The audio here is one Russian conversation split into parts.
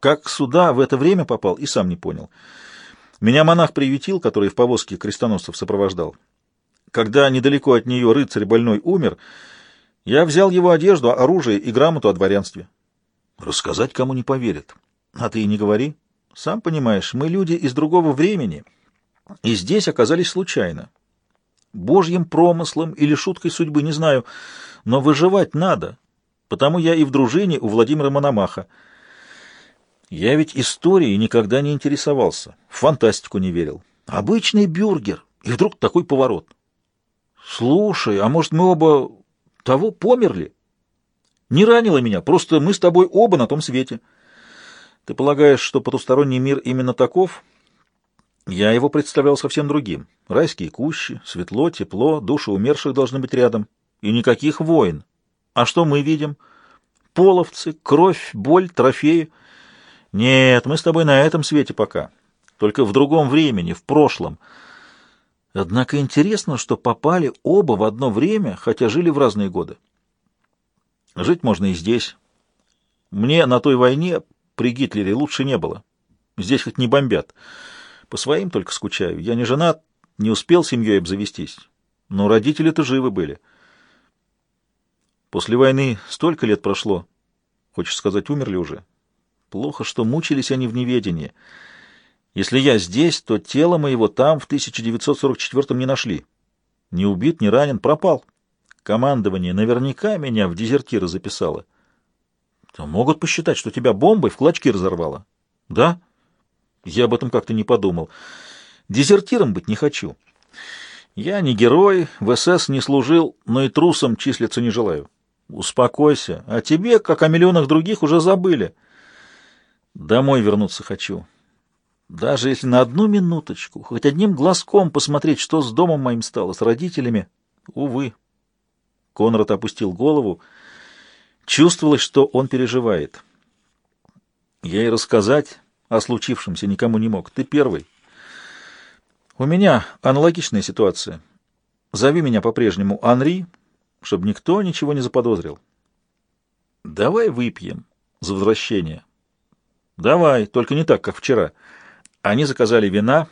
Как сюда в это время попал, и сам не понял. Меня монах приютил, который в повозке крестоносцев сопровождал. Когда недалеко от нее рыцарь больной умер, я взял его одежду, оружие и грамоту о дворянстве. Рассказать кому не поверят. А ты и не говори. Сам понимаешь, мы люди из другого времени, и здесь оказались случайно. Божьим промыслом или шуткой судьбы, не знаю, но выживать надо, потому я и в дружине у Владимира Мономаха. Я ведь историей никогда не интересовался, в фантастику не верил. Обычный бюргер, и вдруг такой поворот. Слушай, а может мы оба того померли? Не ранило меня, просто мы с тобой оба на том свете. Ты полагаешь, что потусторонний мир именно таков? Я его представлял совсем другим. Райские кущи, светло, тепло, души умерших должны быть рядом. И никаких войн. А что мы видим? Половцы, кровь, боль, трофеи. Нет, мы с тобой на этом свете пока. Только в другом времени, в прошлом. Однако интересно, что попали оба в одно время, хотя жили в разные годы. Жить можно и здесь. Мне на той войне при Гитлере лучше не было. Здесь хоть не бомбят. По своим только скучаю. Я не женат, не успел семьей обзавестись. Но родители-то живы были. После войны столько лет прошло. Хочешь сказать, умерли уже? Плохо, что мучились они в неведении. Если я здесь, то тело моего там в 1944 не нашли. Не убит, не ранен, пропал. Командование наверняка меня в дезертиры записало. То могут посчитать, что тебя бомбой в клочки разорвало. Да? Я об этом как-то не подумал. Дезертиром быть не хочу. Я не герой, в СС не служил, но и трусом числиться не желаю. Успокойся. А тебе, как о миллионах других, уже забыли. Домой вернуться хочу. Даже если на одну минуточку, хоть одним глазком посмотреть, что с домом моим стало, с родителями, увы. Конрад опустил голову. Чувствовалось, что он переживает. Я и рассказать о случившемся никому не мог. Ты первый. У меня аналогичная ситуация. Зови меня по-прежнему Анри, чтобы никто ничего не заподозрил. Давай выпьем за возвращение. Давай, только не так, как вчера. Они заказали вина,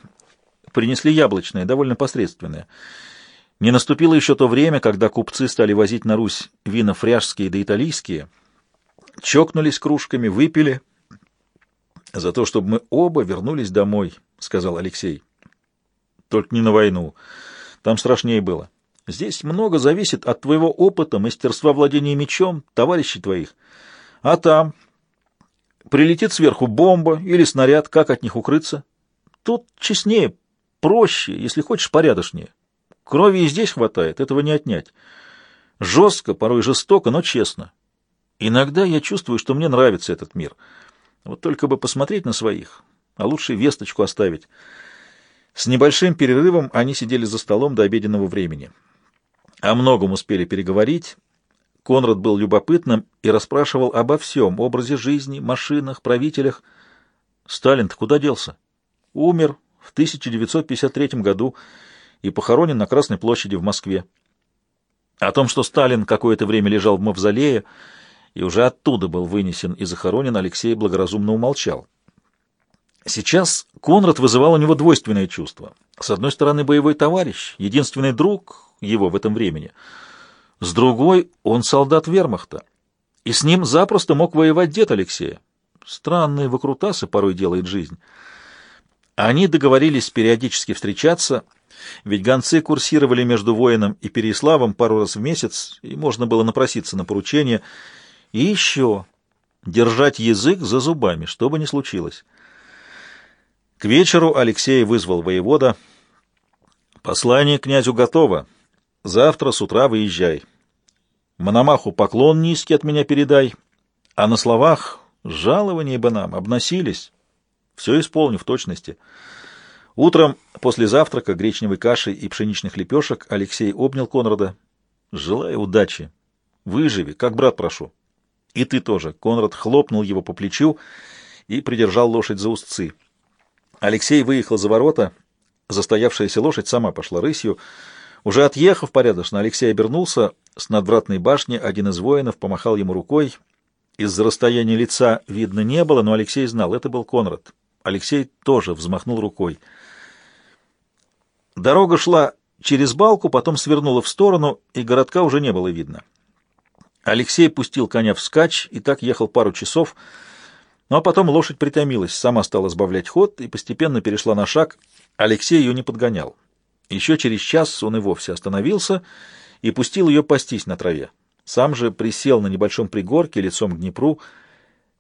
принесли яблочное, довольно посредственное. Не наступило еще то время, когда купцы стали возить на Русь вина фряжские да италийские. Чокнулись кружками, выпили. «За то, чтобы мы оба вернулись домой», — сказал Алексей. «Только не на войну. Там страшнее было. Здесь много зависит от твоего опыта, мастерства владения мечом, товарищей твоих. А там прилетит сверху бомба или снаряд, как от них укрыться? Тут честнее, проще, если хочешь, порядочнее. Крови и здесь хватает, этого не отнять. Жестко, порой жестоко, но честно. Иногда я чувствую, что мне нравится этот мир. Вот только бы посмотреть на своих, а лучше весточку оставить. С небольшим перерывом они сидели за столом до обеденного времени. О многом успели переговорить. Конрад был любопытным и расспрашивал обо всем — образе жизни, машинах, правителях. Сталин-то куда делся? Умер в 1953 году и похоронен на Красной площади в Москве. О том, что Сталин какое-то время лежал в мавзолее и уже оттуда был вынесен и захоронен, Алексей благоразумно умолчал. Сейчас Конрад вызывал у него двойственное чувство. С одной стороны, боевой товарищ, единственный друг его в этом времени. С другой, он солдат вермахта, и с ним запросто мог воевать дед Алексея. Странные выкрутасы порой делает жизнь. Они договорились периодически встречаться — ведь гонцы курсировали между воином и Переславом пару раз в месяц, и можно было напроситься на поручение. И еще держать язык за зубами, что бы ни случилось. К вечеру Алексей вызвал воевода. «Послание князю готово. Завтра с утра выезжай. Мономаху поклон низкий от меня передай, а на словах жалование бы нам обносились. Все исполню в точности». Утром после завтрака гречневой каши и пшеничных лепешек Алексей обнял Конрада. «Желаю удачи. Выживи, как брат прошу». «И ты тоже». Конрад хлопнул его по плечу и придержал лошадь за узцы. Алексей выехал за ворота. Застоявшаяся лошадь сама пошла рысью. Уже отъехав порядочно, Алексей обернулся. С надвратной башни один из воинов помахал ему рукой, Из-за расстояния лица видно не было, но Алексей знал, это был Конрад. Алексей тоже взмахнул рукой. Дорога шла через балку, потом свернула в сторону, и городка уже не было видно. Алексей пустил коня вскачь и так ехал пару часов, ну а потом лошадь притомилась, сама стала сбавлять ход и постепенно перешла на шаг. Алексей ее не подгонял. Еще через час он и вовсе остановился и пустил ее пастись на траве. Сам же присел на небольшом пригорке лицом к Днепру.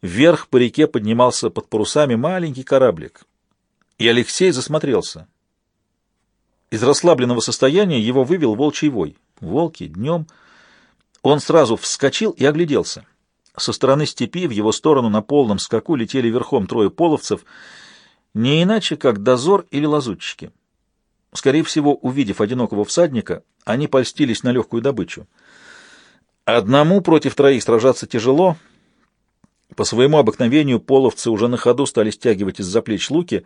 Вверх по реке поднимался под парусами маленький кораблик. И Алексей засмотрелся. Из расслабленного состояния его вывел волчий вой. Волки днем... Он сразу вскочил и огляделся. Со стороны степи в его сторону на полном скаку летели верхом трое половцев, не иначе, как дозор или лазутчики. Скорее всего, увидев одинокого всадника, они польстились на легкую добычу. Одному против троих сражаться тяжело. По своему обыкновению половцы уже на ходу стали стягивать из-за плеч луки.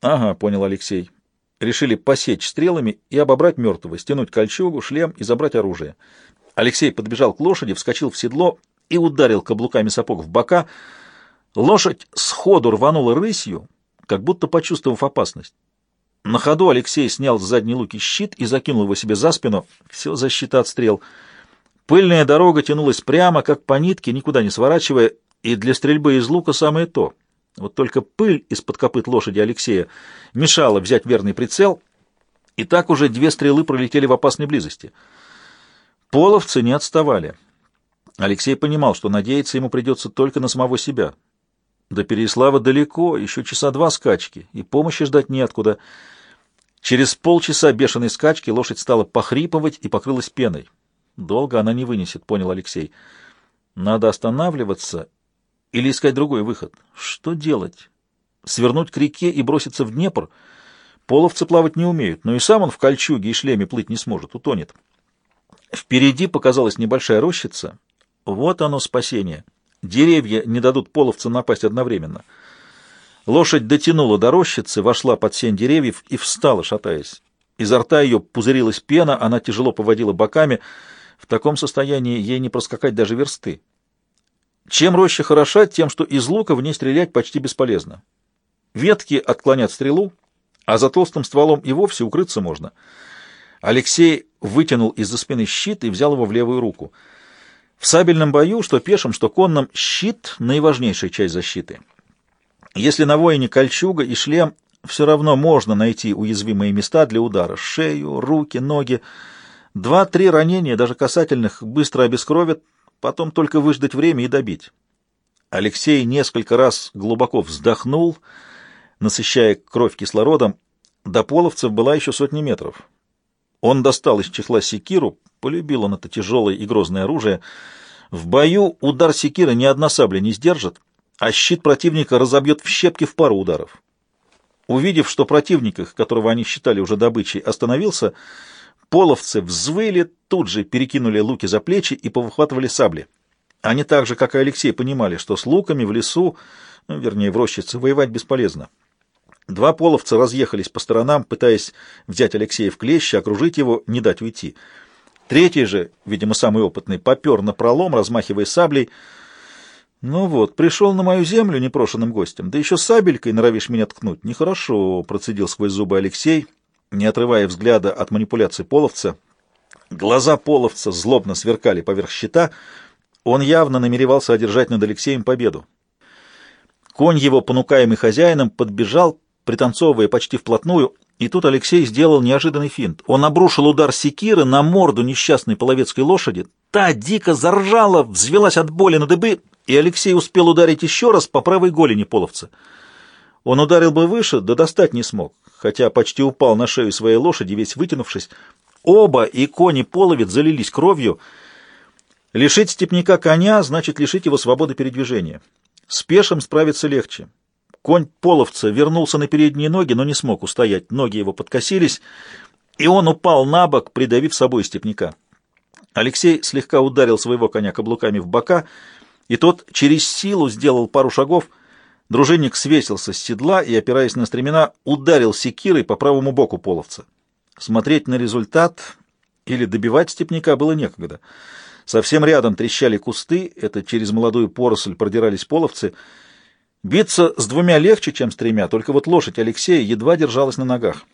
«Ага», — понял Алексей. Решили посечь стрелами и обобрать мертвого, стянуть кольчугу, шлем и забрать оружие. Алексей подбежал к лошади, вскочил в седло и ударил каблуками сапог в бока. Лошадь сходу рванула рысью, как будто почувствовав опасность. На ходу Алексей снял с задней луки щит и закинул его себе за спину. Все защита от стрел. Пыльная дорога тянулась прямо, как по нитке, никуда не сворачивая, и для стрельбы из лука самое то. Вот только пыль из-под копыт лошади Алексея мешала взять верный прицел, и так уже две стрелы пролетели в опасной близости — Половцы не отставали. Алексей понимал, что надеяться ему придется только на самого себя. До Переслава далеко, еще часа два скачки, и помощи ждать неоткуда. Через полчаса бешеной скачки лошадь стала похрипывать и покрылась пеной. Долго она не вынесет, понял Алексей. Надо останавливаться или искать другой выход. Что делать? Свернуть к реке и броситься в Днепр? Половцы плавать не умеют, но и сам он в кольчуге и шлеме плыть не сможет, утонет. Впереди показалась небольшая рощица. Вот оно спасение. Деревья не дадут половцам напасть одновременно. Лошадь дотянула до рощицы, вошла под сень деревьев и встала, шатаясь. Изо рта ее пузырилась пена, она тяжело поводила боками. В таком состоянии ей не проскакать даже версты. Чем роща хороша, тем, что из лука в ней стрелять почти бесполезно. Ветки отклонят стрелу, а за толстым стволом и вовсе укрыться можно — Алексей вытянул из-за спины щит и взял его в левую руку. В сабельном бою, что пешим, что конном, щит — наиважнейшая часть защиты. Если на воине кольчуга и шлем, все равно можно найти уязвимые места для удара — шею, руки, ноги. Два-три ранения, даже касательных, быстро обескровят, потом только выждать время и добить. Алексей несколько раз глубоко вздохнул, насыщая кровь кислородом. До половцев была еще сотни метров. Он достал из чехла секиру, полюбил он это тяжелое и грозное оружие. В бою удар секиры ни одна сабля не сдержит, а щит противника разобьет в щепки в пару ударов. Увидев, что противник которого они считали уже добычей, остановился, половцы взвыли, тут же перекинули луки за плечи и повыхватывали сабли. Они так же, как и Алексей, понимали, что с луками в лесу, ну, вернее, в рощице, воевать бесполезно. Два половца разъехались по сторонам, пытаясь взять Алексея в клещи, окружить его, не дать уйти. Третий же, видимо, самый опытный, попер на пролом, размахивая саблей. «Ну вот, пришел на мою землю непрошенным гостем, да еще сабелькой норовишь меня ткнуть. Нехорошо», — процедил сквозь зубы Алексей, не отрывая взгляда от манипуляции половца. Глаза половца злобно сверкали поверх щита. Он явно намеревался одержать над Алексеем победу. Конь его, понукаемый хозяином, подбежал, пританцовывая почти вплотную, и тут Алексей сделал неожиданный финт. Он обрушил удар секиры на морду несчастной половецкой лошади. Та дико заржала, взвелась от боли на дыбы, и Алексей успел ударить еще раз по правой голени половца. Он ударил бы выше, да достать не смог, хотя почти упал на шею своей лошади, весь вытянувшись. Оба и кони половец залились кровью. Лишить степняка коня значит лишить его свободы передвижения. С пешим справиться легче. Конь половца вернулся на передние ноги, но не смог устоять. Ноги его подкосились, и он упал на бок, придавив собой степняка. Алексей слегка ударил своего коня каблуками в бока, и тот через силу сделал пару шагов. Дружинник свесился с седла и, опираясь на стремена, ударил секирой по правому боку половца. Смотреть на результат или добивать степняка было некогда. Совсем рядом трещали кусты, это через молодую поросль продирались половцы. Биться с двумя легче, чем с тремя, только вот лошадь Алексея едва держалась на ногах.